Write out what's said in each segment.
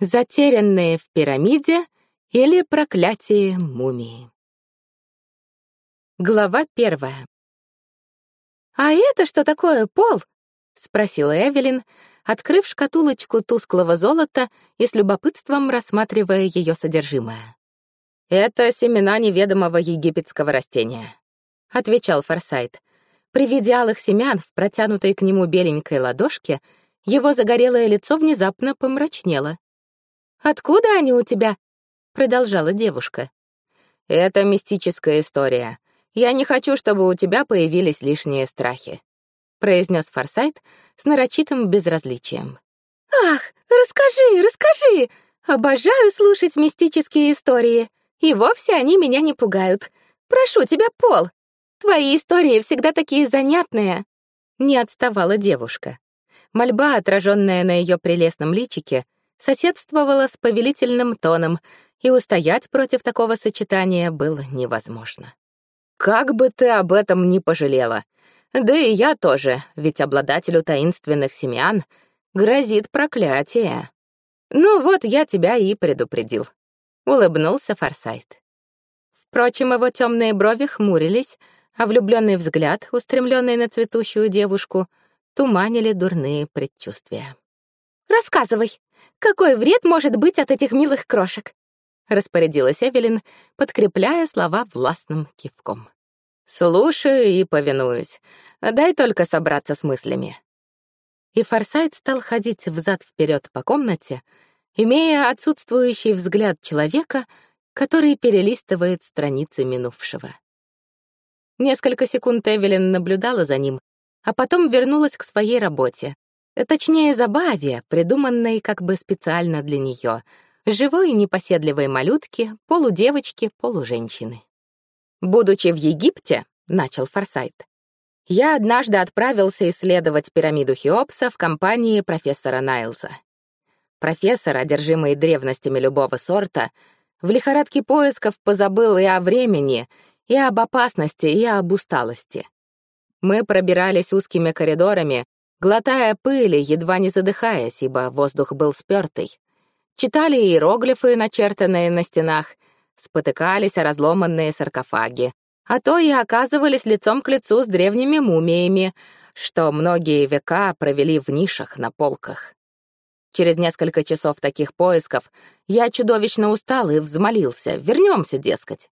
Затерянные в пирамиде или проклятие мумии. Глава первая. «А это что такое, Пол?» — спросила Эвелин, открыв шкатулочку тусклого золота и с любопытством рассматривая ее содержимое. «Это семена неведомого египетского растения», — отвечал Форсайт. При виде алых семян в протянутой к нему беленькой ладошке его загорелое лицо внезапно помрачнело. «Откуда они у тебя?» — продолжала девушка. «Это мистическая история. Я не хочу, чтобы у тебя появились лишние страхи», — произнес Форсайт с нарочитым безразличием. «Ах, расскажи, расскажи! Обожаю слушать мистические истории, и вовсе они меня не пугают. Прошу тебя, Пол, твои истории всегда такие занятные!» Не отставала девушка. Мольба, отраженная на ее прелестном личике, соседствовала с повелительным тоном, и устоять против такого сочетания было невозможно. «Как бы ты об этом не пожалела! Да и я тоже, ведь обладателю таинственных семян грозит проклятие. Ну вот я тебя и предупредил», — улыбнулся Форсайт. Впрочем, его темные брови хмурились, а влюбленный взгляд, устремленный на цветущую девушку, туманили дурные предчувствия. «Рассказывай!» Какой вред может быть от этих милых крошек? Распорядилась Эвелин, подкрепляя слова властным кивком. Слушаю и повинуюсь. Дай только собраться с мыслями. И Форсайт стал ходить взад вперед по комнате, имея отсутствующий взгляд человека, который перелистывает страницы минувшего. Несколько секунд Эвелин наблюдала за ним, а потом вернулась к своей работе, Точнее, забаве, придуманной как бы специально для нее, живой непоседливой малютки, полудевочки, полуженщины. Будучи в Египте, начал Форсайт, я однажды отправился исследовать пирамиду Хеопса в компании профессора Найлза. Профессор, одержимый древностями любого сорта, в лихорадке поисков позабыл и о времени, и об опасности, и об усталости. Мы пробирались узкими коридорами, глотая пыли, едва не задыхаясь, ибо воздух был спёртый. Читали иероглифы, начертанные на стенах, спотыкались о разломанные саркофаги, а то и оказывались лицом к лицу с древними мумиями, что многие века провели в нишах на полках. Через несколько часов таких поисков я чудовищно устал и взмолился. Вернемся, дескать.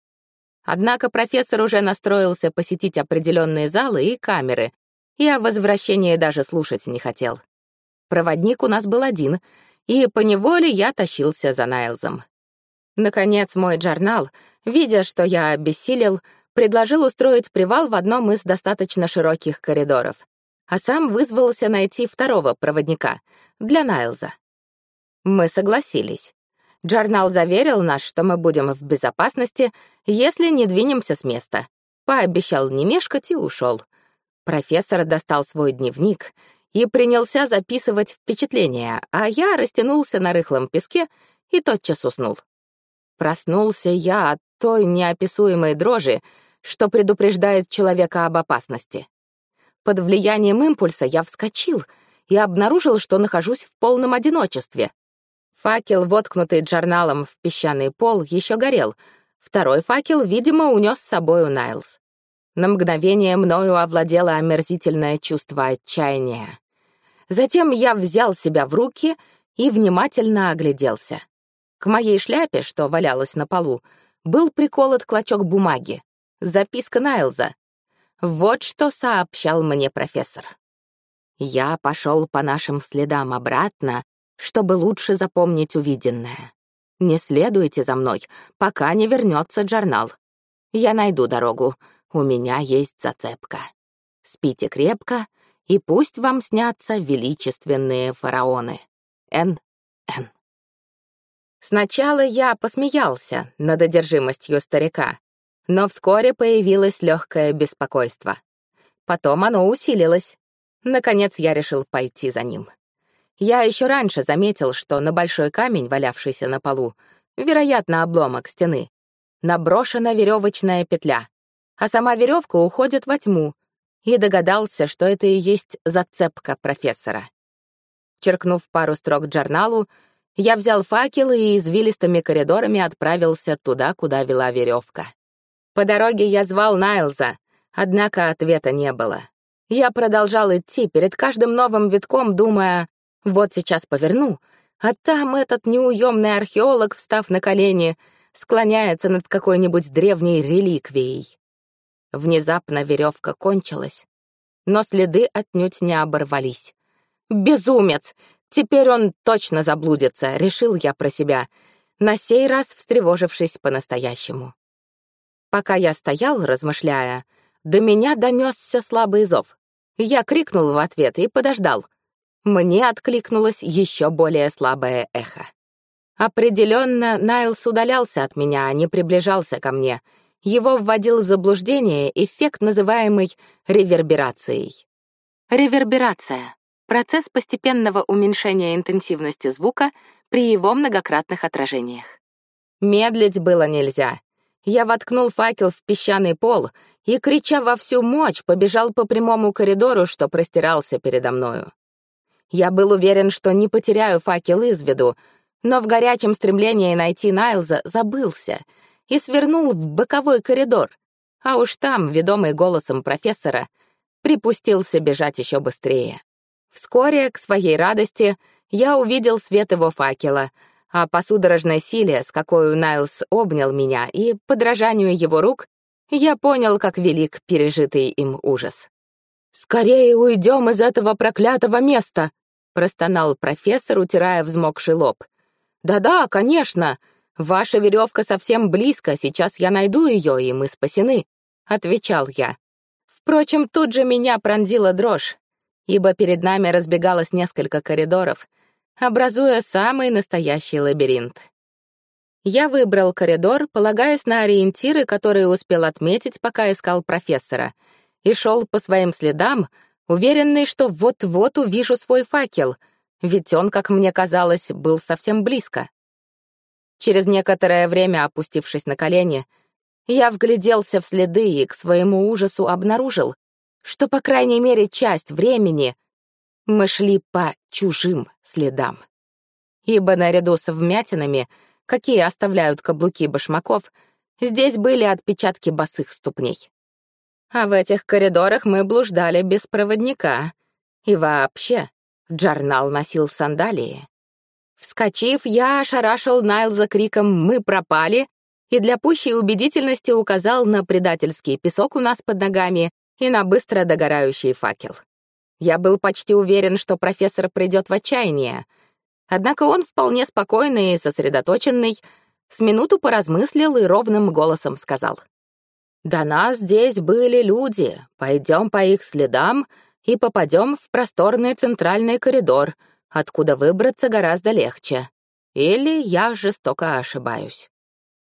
Однако профессор уже настроился посетить определенные залы и камеры, и о возвращении даже слушать не хотел. Проводник у нас был один, и поневоле я тащился за Найлзом. Наконец, мой журнал, видя, что я обессилел, предложил устроить привал в одном из достаточно широких коридоров, а сам вызвался найти второго проводника для Найлза. Мы согласились. Джорнал заверил нас, что мы будем в безопасности, если не двинемся с места. Пообещал не мешкать и ушел. Профессор достал свой дневник и принялся записывать впечатления, а я растянулся на рыхлом песке и тотчас уснул. Проснулся я от той неописуемой дрожи, что предупреждает человека об опасности. Под влиянием импульса я вскочил и обнаружил, что нахожусь в полном одиночестве. Факел, воткнутый журналом в песчаный пол, еще горел. Второй факел, видимо, унес с собою Найлз. На мгновение мною овладело омерзительное чувство отчаяния. Затем я взял себя в руки и внимательно огляделся. К моей шляпе, что валялась на полу, был приколот клочок бумаги. Записка Найлза. Вот что сообщал мне профессор. Я пошел по нашим следам обратно, чтобы лучше запомнить увиденное. Не следуйте за мной, пока не вернется журнал. Я найду дорогу, у меня есть зацепка. Спите крепко, и пусть вам снятся величественные фараоны. Н. Н. Сначала я посмеялся над одержимостью старика, но вскоре появилось легкое беспокойство. Потом оно усилилось. Наконец я решил пойти за ним. Я еще раньше заметил, что на большой камень, валявшийся на полу, вероятно, обломок стены, наброшена веревочная петля а сама веревка уходит во тьму, и догадался, что это и есть зацепка профессора. Черкнув пару строк журналу, Я взял факел и извилистыми коридорами отправился туда, куда вела веревка. По дороге я звал Найлза, однако ответа не было. Я продолжал идти, перед каждым новым витком думая, вот сейчас поверну, а там этот неуемный археолог, встав на колени, склоняется над какой-нибудь древней реликвией. Внезапно веревка кончилась, но следы отнюдь не оборвались. «Безумец! Теперь он точно заблудится», — решил я про себя, на сей раз встревожившись по-настоящему. Пока я стоял, размышляя, до меня донесся слабый зов. Я крикнул в ответ и подождал. Мне откликнулось еще более слабое эхо. Определенно, Найлс удалялся от меня, а не приближался ко мне. Его вводил в заблуждение эффект, называемый реверберацией. Реверберация Процесс постепенного уменьшения интенсивности звука при его многократных отражениях. Медлить было нельзя. Я воткнул факел в песчаный пол и, крича во всю мощь, побежал по прямому коридору, что простирался передо мною. Я был уверен, что не потеряю факел из виду, но в горячем стремлении найти Найлза забылся и свернул в боковой коридор, а уж там, ведомый голосом профессора, припустился бежать еще быстрее. Вскоре, к своей радости, я увидел свет его факела, а по судорожной силе, с какой Найлс обнял меня, и подражанию его рук, я понял, как велик пережитый им ужас. «Скорее уйдем из этого проклятого места!» — простонал профессор, утирая взмокший лоб. «Да-да, конечно. Ваша веревка совсем близко, сейчас я найду ее, и мы спасены», — отвечал я. Впрочем, тут же меня пронзила дрожь ибо перед нами разбегалось несколько коридоров, образуя самый настоящий лабиринт. Я выбрал коридор, полагаясь на ориентиры, которые успел отметить, пока искал профессора, и шел по своим следам, уверенный, что вот-вот увижу свой факел, ведь он, как мне казалось, был совсем близко. Через некоторое время, опустившись на колени, я вгляделся в следы и к своему ужасу обнаружил, что, по крайней мере, часть времени мы шли по чужим следам. Ибо наряду со вмятинами, какие оставляют каблуки башмаков, здесь были отпечатки босых ступней. А в этих коридорах мы блуждали без проводника. И вообще, Джарнал носил сандалии. Вскочив, я ошарашил Найлза криком «Мы пропали!» и для пущей убедительности указал на предательский песок у нас под ногами и на быстро догорающий факел. Я был почти уверен, что профессор придет в отчаяние. Однако он вполне спокойный и сосредоточенный, с минуту поразмыслил и ровным голосом сказал. «До нас здесь были люди. Пойдем по их следам и попадем в просторный центральный коридор, откуда выбраться гораздо легче. Или я жестоко ошибаюсь».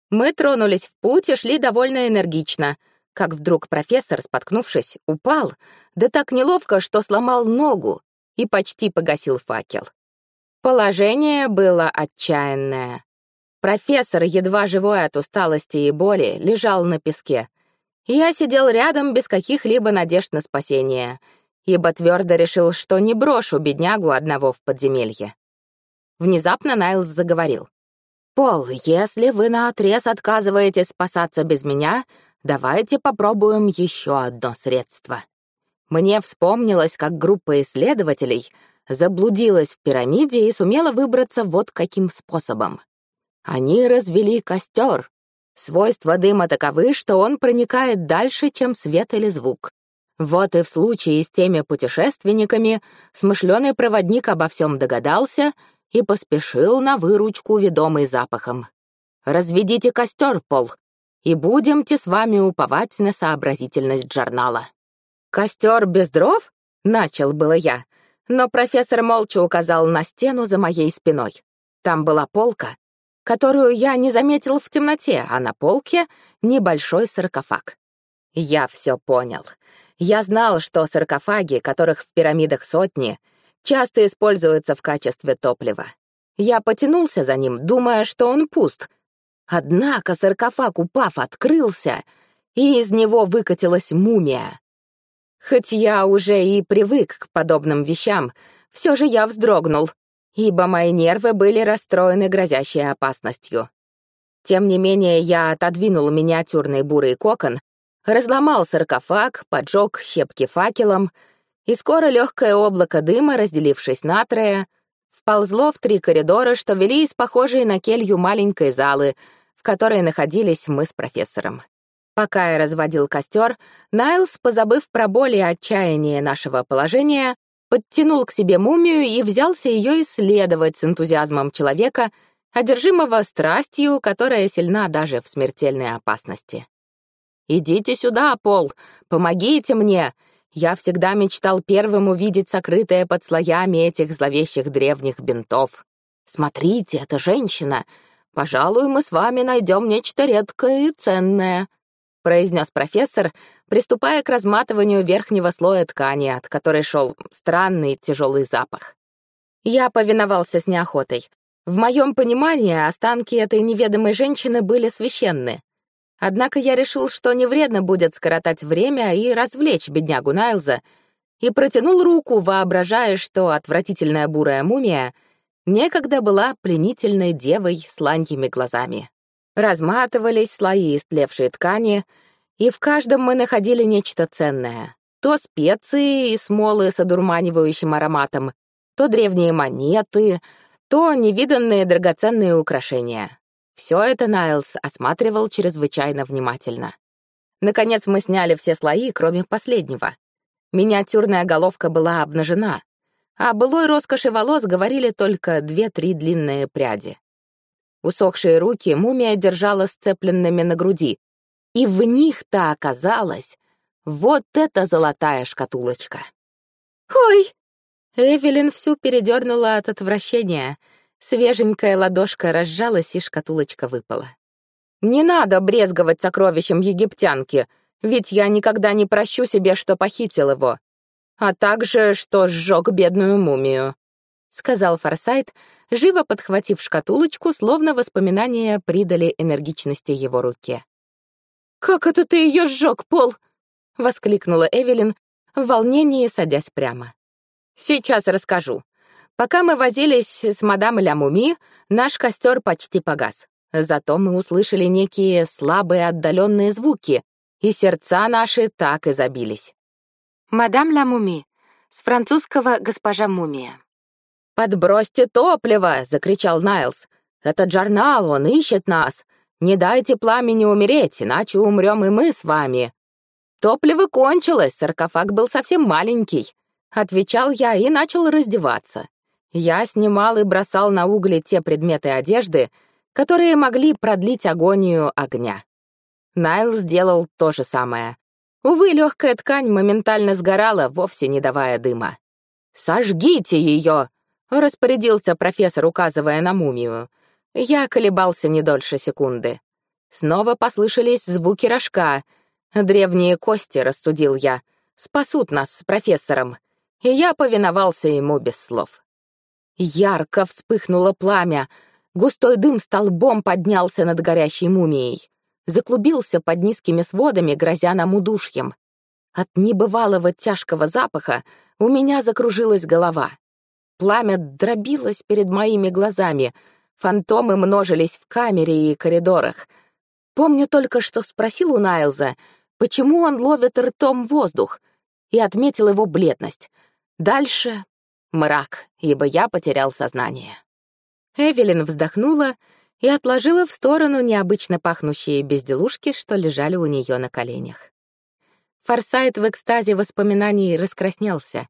Мы тронулись в путь и шли довольно энергично — как вдруг профессор, споткнувшись, упал, да так неловко, что сломал ногу и почти погасил факел. Положение было отчаянное. Профессор, едва живой от усталости и боли, лежал на песке. Я сидел рядом без каких-либо надежд на спасение, ибо твердо решил, что не брошу беднягу одного в подземелье. Внезапно Найлз заговорил. «Пол, если вы наотрез отказываетесь спасаться без меня, Давайте попробуем еще одно средство. Мне вспомнилось, как группа исследователей заблудилась в пирамиде и сумела выбраться вот каким способом. Они развели костер. Свойства дыма таковы, что он проникает дальше, чем свет или звук. Вот и в случае с теми путешественниками смышленый проводник обо всем догадался и поспешил на выручку, ведомый запахом. «Разведите костер, Пол, и будемте с вами уповать на сообразительность журнала. «Костер без дров?» — начал было я, но профессор молча указал на стену за моей спиной. Там была полка, которую я не заметил в темноте, а на полке — небольшой саркофаг. Я все понял. Я знал, что саркофаги, которых в пирамидах сотни, часто используются в качестве топлива. Я потянулся за ним, думая, что он пуст, Однако саркофаг, упав, открылся, и из него выкатилась мумия. Хоть я уже и привык к подобным вещам, все же я вздрогнул. ибо мои нервы были расстроены грозящей опасностью. Тем не менее, я отодвинул миниатюрный бурый кокон, разломал саркофаг, поджег щепки факелом, и скоро легкое облако дыма, разделившись на трое, вползло в три коридора, что вели из похожей на келью маленькой залы, в которой находились мы с профессором. Пока я разводил костер, Найлс, позабыв про боль и отчаяние нашего положения, подтянул к себе мумию и взялся ее исследовать с энтузиазмом человека, одержимого страстью, которая сильна даже в смертельной опасности. «Идите сюда, Пол, помогите мне!» Я всегда мечтал первым увидеть сокрытое под слоями этих зловещих древних бинтов. Смотрите, это женщина. Пожалуй, мы с вами найдем нечто редкое и ценное произнес профессор, приступая к разматыванию верхнего слоя ткани, от которой шел странный тяжелый запах. Я повиновался с неохотой. В моем понимании останки этой неведомой женщины были священны. Однако я решил, что не вредно будет скоротать время и развлечь беднягу Найлза, и протянул руку, воображая, что отвратительная бурая мумия некогда была пленительной девой с ланьими глазами. Разматывались слои истлевшей ткани, и в каждом мы находили нечто ценное. То специи и смолы с одурманивающим ароматом, то древние монеты, то невиданные драгоценные украшения. Все это Найлс осматривал чрезвычайно внимательно. Наконец мы сняли все слои, кроме последнего. Миниатюрная головка была обнажена, а былой роскоши волос говорили только две-три длинные пряди. Усохшие руки мумия держала сцепленными на груди, и в них-то оказалась вот эта золотая шкатулочка. «Ой!» Эвелин всю передернула от отвращения. Свеженькая ладошка разжалась, и шкатулочка выпала. «Не надо брезговать сокровищем египтянки, ведь я никогда не прощу себе, что похитил его, а также, что сжег бедную мумию», — сказал Форсайт, живо подхватив шкатулочку, словно воспоминания придали энергичности его руке. «Как это ты ее сжег, Пол?» — воскликнула Эвелин, в волнении садясь прямо. «Сейчас расскажу. Пока мы возились с мадам Ля Муми, наш костер почти погас. Зато мы услышали некие слабые отдаленные звуки, и сердца наши так и забились. Мадам Ля Муми, с французского «Госпожа Мумия». «Подбросьте топливо!» — закричал Найлз. «Это Джарнал, он ищет нас! Не дайте пламени умереть, иначе умрем и мы с вами!» «Топливо кончилось, саркофаг был совсем маленький», — отвечал я и начал раздеваться. Я снимал и бросал на угли те предметы одежды, которые могли продлить агонию огня. Найл сделал то же самое. Увы, легкая ткань моментально сгорала, вовсе не давая дыма. «Сожгите ее!» — распорядился профессор, указывая на мумию. Я колебался не дольше секунды. Снова послышались звуки рожка. Древние кости, рассудил я, спасут нас с профессором. И я повиновался ему без слов. Ярко вспыхнуло пламя. Густой дым столбом поднялся над горящей мумией. Заклубился под низкими сводами, грозя нам удушьем. От небывалого тяжкого запаха у меня закружилась голова. Пламя дробилось перед моими глазами, фантомы множились в камере и коридорах. Помню только, что спросил у Найлза, почему он ловит ртом воздух, и отметил его бледность. Дальше — мрак, ибо я потерял сознание. Эвелин вздохнула и отложила в сторону необычно пахнущие безделушки, что лежали у нее на коленях. Форсайт в экстазе воспоминаний раскраснелся.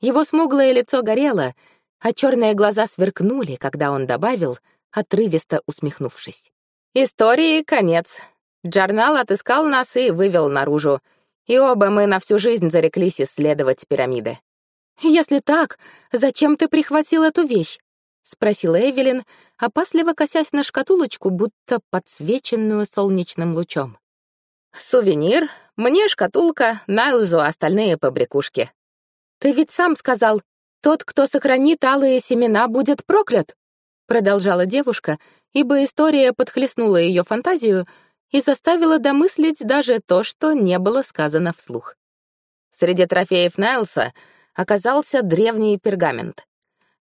Его смуглое лицо горело, а черные глаза сверкнули, когда он добавил, отрывисто усмехнувшись. «Истории конец. Джарнал отыскал нас и вывел наружу, и оба мы на всю жизнь зареклись исследовать пирамиды». «Если так, зачем ты прихватил эту вещь?» — спросила Эвелин, опасливо косясь на шкатулочку, будто подсвеченную солнечным лучом. «Сувенир, мне шкатулка, Найлзу остальные побрякушки», «Ты ведь сам сказал, тот, кто сохранит алые семена, будет проклят!» Продолжала девушка, ибо история подхлестнула ее фантазию и заставила домыслить даже то, что не было сказано вслух. Среди трофеев Найлса оказался древний пергамент.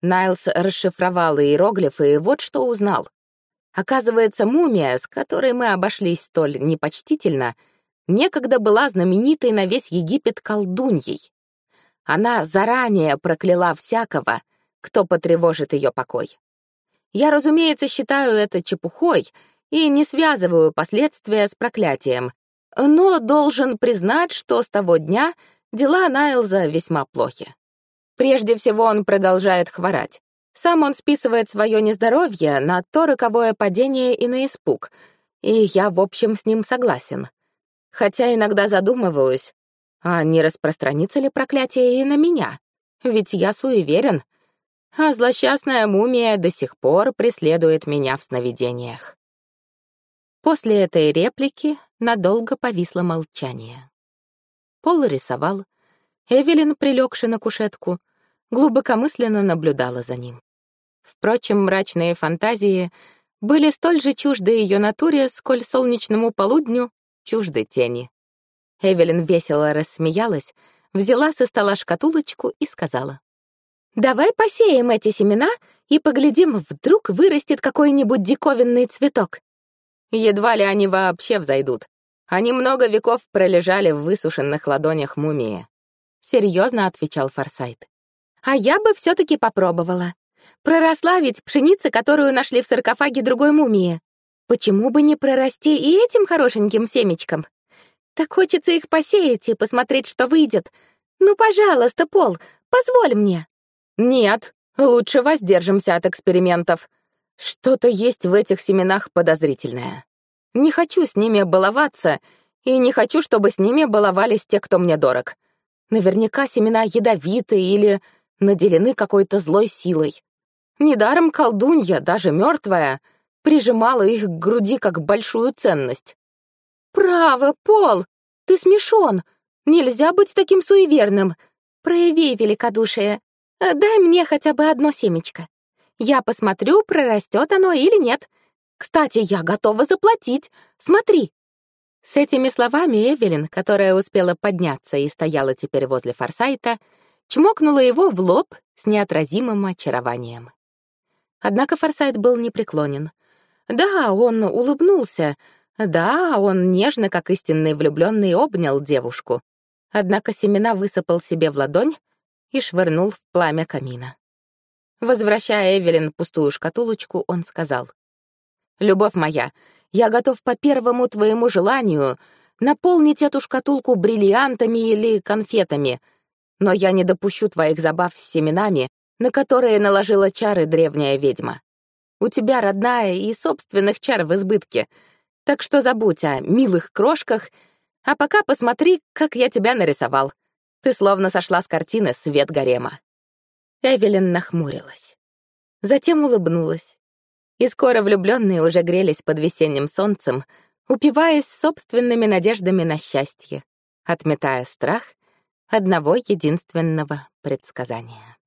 Найлс расшифровал иероглифы и вот что узнал. Оказывается, мумия, с которой мы обошлись столь непочтительно, некогда была знаменитой на весь Египет колдуньей. Она заранее прокляла всякого, кто потревожит ее покой. Я, разумеется, считаю это чепухой и не связываю последствия с проклятием, но должен признать, что с того дня дела Найлза весьма плохи. Прежде всего он продолжает хворать. Сам он списывает свое нездоровье на то роковое падение и на испуг, и я, в общем, с ним согласен. Хотя иногда задумываюсь, а не распространится ли проклятие и на меня? Ведь я суеверен, а злосчастная мумия до сих пор преследует меня в сновидениях. После этой реплики надолго повисло молчание. Пол рисовал, Эвелин, прилегши на кушетку, глубокомысленно наблюдала за ним. Впрочем, мрачные фантазии были столь же чужды ее натуре, сколь солнечному полудню чужды тени. Эвелин весело рассмеялась, взяла со стола шкатулочку и сказала. «Давай посеем эти семена и поглядим, вдруг вырастет какой-нибудь диковинный цветок. Едва ли они вообще взойдут. Они много веков пролежали в высушенных ладонях мумии. Серьезно отвечал Форсайт. А я бы все-таки попробовала. Проросла ведь пшеница, которую нашли в саркофаге другой мумии. Почему бы не прорасти и этим хорошеньким семечком? Так хочется их посеять и посмотреть, что выйдет. Ну, пожалуйста, Пол, позволь мне. Нет, лучше воздержимся от экспериментов. Что-то есть в этих семенах подозрительное. Не хочу с ними баловаться, и не хочу, чтобы с ними баловались те, кто мне дорог. Наверняка семена ядовиты или наделены какой-то злой силой. Недаром колдунья, даже мертвая, прижимала их к груди как большую ценность. «Право, Пол, ты смешон. Нельзя быть таким суеверным. Прояви великодушие. Дай мне хотя бы одно семечко. Я посмотрю, прорастет оно или нет. Кстати, я готова заплатить. Смотри. С этими словами Эвелин, которая успела подняться и стояла теперь возле Форсайта, чмокнула его в лоб с неотразимым очарованием. Однако Форсайт был непреклонен. Да, он улыбнулся. Да, он нежно, как истинный влюбленный, обнял девушку. Однако семена высыпал себе в ладонь и швырнул в пламя камина. Возвращая Эвелин пустую шкатулочку, он сказал. «Любовь моя, я готов по первому твоему желанию наполнить эту шкатулку бриллиантами или конфетами, но я не допущу твоих забав с семенами, на которые наложила чары древняя ведьма. У тебя родная и собственных чар в избытке, так что забудь о милых крошках, а пока посмотри, как я тебя нарисовал. Ты словно сошла с картины «Свет гарема». Эвелин нахмурилась. Затем улыбнулась. И скоро влюбленные уже грелись под весенним солнцем, упиваясь собственными надеждами на счастье, отметая страх одного единственного предсказания.